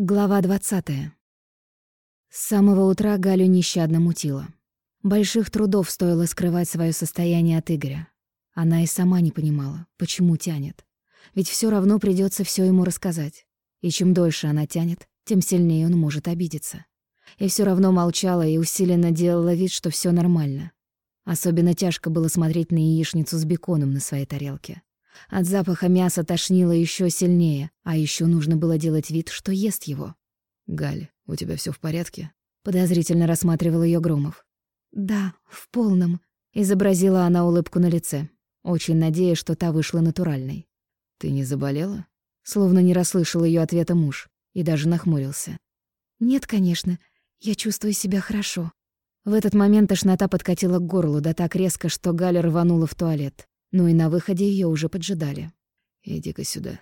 Глава 20. С самого утра Галю нещадно мутила. Больших трудов стоило скрывать свое состояние от Игоря. Она и сама не понимала, почему тянет. Ведь все равно придется все ему рассказать. И чем дольше она тянет, тем сильнее он может обидеться. И все равно молчала и усиленно делала вид, что все нормально. Особенно тяжко было смотреть на яичницу с беконом на своей тарелке. От запаха мяса тошнило еще сильнее, а еще нужно было делать вид, что ест его. «Галь, у тебя все в порядке?» Подозрительно рассматривал ее Громов. «Да, в полном», — изобразила она улыбку на лице, очень надеясь, что та вышла натуральной. «Ты не заболела?» Словно не расслышал ее ответа муж и даже нахмурился. «Нет, конечно, я чувствую себя хорошо». В этот момент тошнота подкатила к горлу, да так резко, что Галя рванула в туалет. Ну и на выходе ее уже поджидали. «Иди-ка сюда».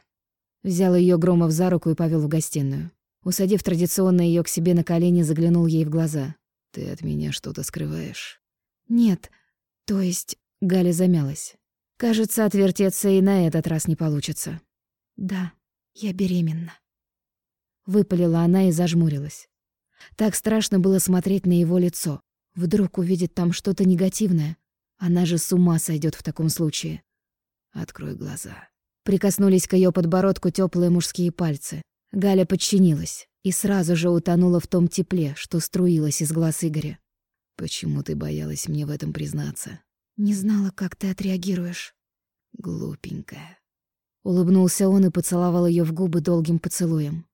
Взял ее Громов за руку и повел в гостиную. Усадив традиционно ее к себе на колени, заглянул ей в глаза. «Ты от меня что-то скрываешь?» «Нет. То есть...» — Галя замялась. «Кажется, отвертеться и на этот раз не получится». «Да, я беременна». Выпалила она и зажмурилась. Так страшно было смотреть на его лицо. Вдруг увидит там что-то негативное, она же с ума сойдет в таком случае. Открой глаза. Прикоснулись к ее подбородку теплые мужские пальцы. Галя подчинилась и сразу же утонула в том тепле, что струилось из глаз Игоря. Почему ты боялась мне в этом признаться? Не знала, как ты отреагируешь. Глупенькая. Улыбнулся он и поцеловал ее в губы долгим поцелуем.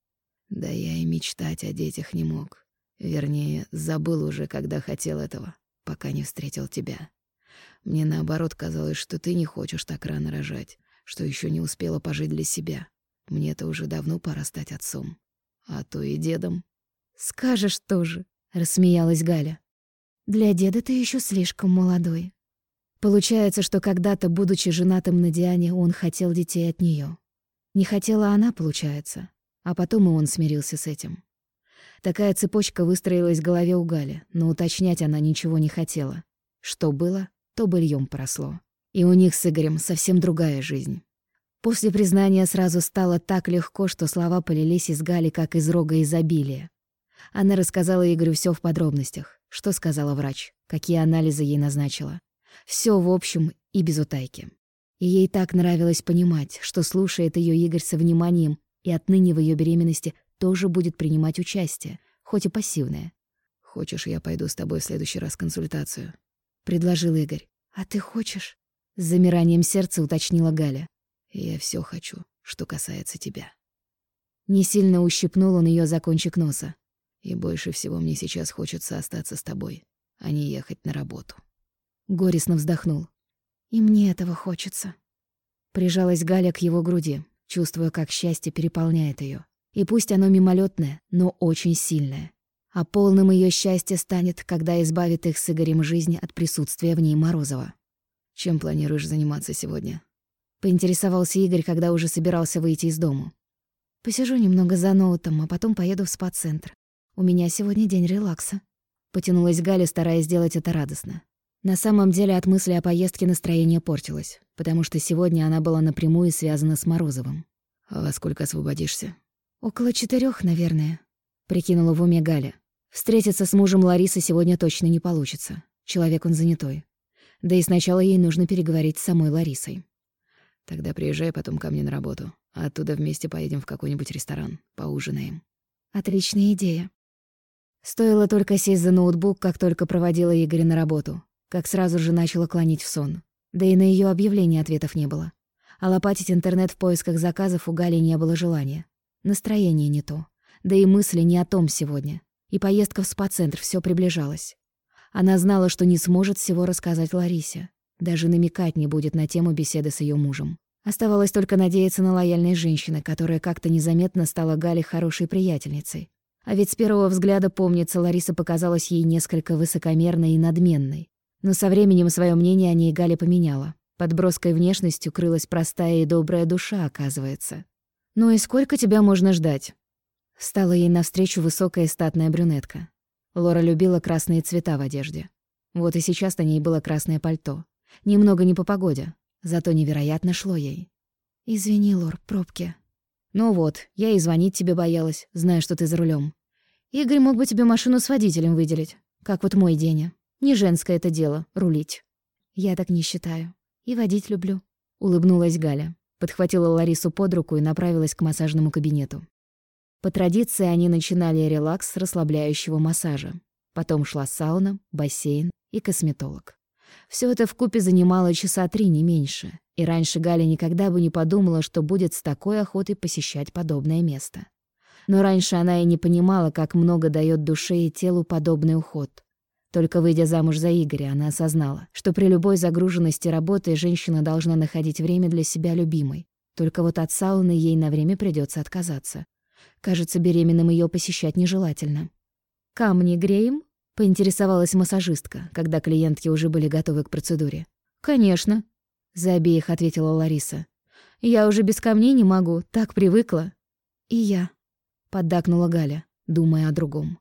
Да я и мечтать о детях не мог. Вернее, забыл уже, когда хотел этого, пока не встретил тебя. Мне наоборот казалось, что ты не хочешь так рано рожать, что еще не успела пожить для себя. Мне-то уже давно пора стать отцом. А то и дедом. Скажешь тоже, рассмеялась Галя. Для деда ты еще слишком молодой. Получается, что когда-то, будучи женатым на Диане, он хотел детей от нее. Не хотела она, получается. А потом и он смирился с этим. Такая цепочка выстроилась в голове у Гали, но уточнять она ничего не хотела. Что было, то быльем поросло. И у них с Игорем совсем другая жизнь. После признания сразу стало так легко, что слова полились из Гали, как из рога изобилия. Она рассказала Игорю все в подробностях, что сказала врач, какие анализы ей назначила. Все в общем и без утайки. И ей так нравилось понимать, что слушает ее Игорь со вниманием и отныне в ее беременности тоже будет принимать участие, хоть и пассивное. «Хочешь, я пойду с тобой в следующий раз консультацию?» — предложил Игорь. «А ты хочешь?» — с замиранием сердца уточнила Галя. «Я все хочу, что касается тебя». Не сильно ущипнул он ее за кончик носа. «И больше всего мне сейчас хочется остаться с тобой, а не ехать на работу». Горестно вздохнул. «И мне этого хочется». Прижалась Галя к его груди, чувствуя, как счастье переполняет ее. И пусть оно мимолетное, но очень сильное. А полным ее счастье станет, когда избавит их с Игорем жизни от присутствия в ней Морозова. «Чем планируешь заниматься сегодня?» Поинтересовался Игорь, когда уже собирался выйти из дома. «Посижу немного за ноутом, а потом поеду в спа-центр. У меня сегодня день релакса». Потянулась Галя, стараясь сделать это радостно. На самом деле от мысли о поездке настроение портилось, потому что сегодня она была напрямую связана с Морозовым. «А во сколько освободишься?» «Около четырех, наверное», — прикинула в уме Галя. Встретиться с мужем Ларисы сегодня точно не получится. Человек он занятой. Да и сначала ей нужно переговорить с самой Ларисой. Тогда приезжай потом ко мне на работу, а оттуда вместе поедем в какой-нибудь ресторан, поужинаем. Отличная идея. Стоило только сесть за ноутбук, как только проводила Игоря на работу, как сразу же начала клонить в сон. Да и на ее объявление ответов не было. А лопатить интернет в поисках заказов у Гали не было желания. Настроение не то. Да и мысли не о том сегодня и поездка в спа-центр все приближалась. Она знала, что не сможет всего рассказать Ларисе. Даже намекать не будет на тему беседы с ее мужем. Оставалось только надеяться на лояльность женщины, которая как-то незаметно стала Гале хорошей приятельницей. А ведь с первого взгляда, помнится, Лариса показалась ей несколько высокомерной и надменной. Но со временем свое мнение о ней Галя поменяла. Под броской внешностью крылась простая и добрая душа, оказывается. «Ну и сколько тебя можно ждать?» Стала ей навстречу высокая статная брюнетка. Лора любила красные цвета в одежде. Вот и сейчас на ней было красное пальто. Немного не по погоде, зато невероятно шло ей. «Извини, Лор, пробки». Ну вот, я и звонить тебе боялась, зная, что ты за рулем. Игорь мог бы тебе машину с водителем выделить, как вот мой Деня. Не женское это дело — рулить. Я так не считаю. И водить люблю. Улыбнулась Галя, подхватила Ларису под руку и направилась к массажному кабинету. По традиции они начинали релакс с расслабляющего массажа. Потом шла сауна, бассейн и косметолог. Все это вкупе занимало часа три, не меньше. И раньше Галя никогда бы не подумала, что будет с такой охотой посещать подобное место. Но раньше она и не понимала, как много дает душе и телу подобный уход. Только выйдя замуж за Игоря, она осознала, что при любой загруженности работы женщина должна находить время для себя любимой. Только вот от сауны ей на время придется отказаться. Кажется, беременным ее посещать нежелательно. «Камни греем?» — поинтересовалась массажистка, когда клиентки уже были готовы к процедуре. «Конечно», — за обеих ответила Лариса. «Я уже без камней не могу, так привыкла». «И я», — поддакнула Галя, думая о другом.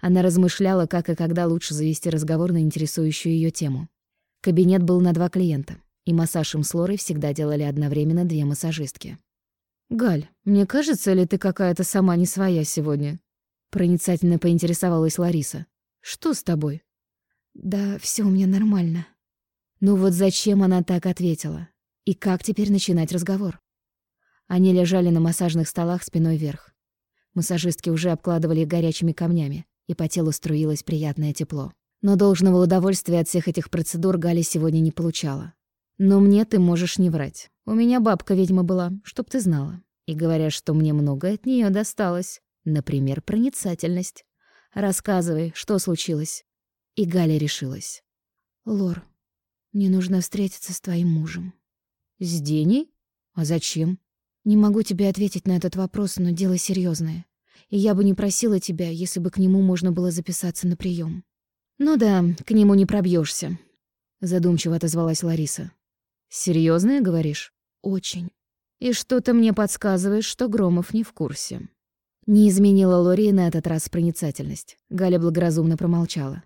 Она размышляла, как и когда лучше завести разговор на интересующую ее тему. Кабинет был на два клиента, и массаж им с Лорой всегда делали одновременно две массажистки. «Галь, мне кажется ли ты какая-то сама не своя сегодня?» Проницательно поинтересовалась Лариса. «Что с тобой?» «Да все у меня нормально». Ну вот зачем она так ответила? И как теперь начинать разговор? Они лежали на массажных столах спиной вверх. Массажистки уже обкладывали их горячими камнями, и по телу струилось приятное тепло. Но должного удовольствия от всех этих процедур Галя сегодня не получала. «Но мне ты можешь не врать. У меня бабка ведьма была, чтоб ты знала. И говорят, что мне многое от нее досталось. Например, проницательность. Рассказывай, что случилось?» И Галя решилась. «Лор, мне нужно встретиться с твоим мужем». «С Деней? А зачем?» «Не могу тебе ответить на этот вопрос, но дело серьезное. И я бы не просила тебя, если бы к нему можно было записаться на прием. «Ну да, к нему не пробьешься, задумчиво отозвалась Лариса. Серьезное, говоришь?» «Очень. И что-то мне подсказывает, что Громов не в курсе». Не изменила Лори на этот раз проницательность. Галя благоразумно промолчала.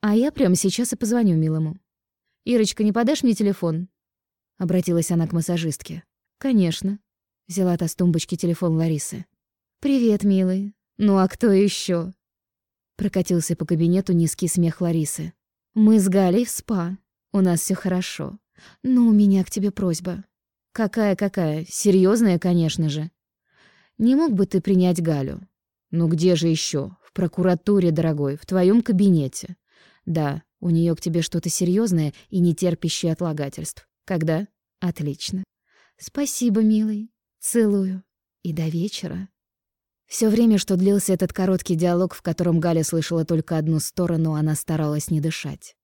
«А я прямо сейчас и позвоню милому. «Ирочка, не подашь мне телефон?» Обратилась она к массажистке. «Конечно». Взяла та с тумбочки телефон Ларисы. «Привет, милый. Ну а кто еще? Прокатился по кабинету низкий смех Ларисы. «Мы с Галей в спа. У нас все хорошо. Но у меня к тебе просьба». «Какая-какая? Серьезная, конечно же». «Не мог бы ты принять Галю?» «Ну где же еще? В прокуратуре, дорогой, в твоем кабинете. Да, у нее к тебе что-то серьезное и не терпящее отлагательств. Когда? Отлично. Спасибо, милый. Целую. И до вечера. Все время, что длился этот короткий диалог, в котором Галя слышала только одну сторону, она старалась не дышать.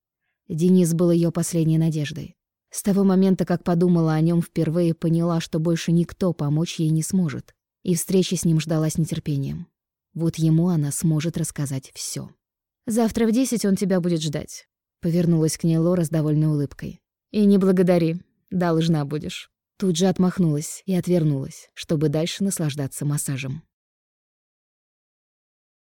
Денис был ее последней надеждой. С того момента, как подумала о нем впервые, поняла, что больше никто помочь ей не сможет. И встречи с ним ждала с нетерпением. Вот ему она сможет рассказать все. Завтра в десять он тебя будет ждать. Повернулась к ней Лора с довольной улыбкой. И не благодари, должна будешь. Тут же отмахнулась и отвернулась, чтобы дальше наслаждаться массажем.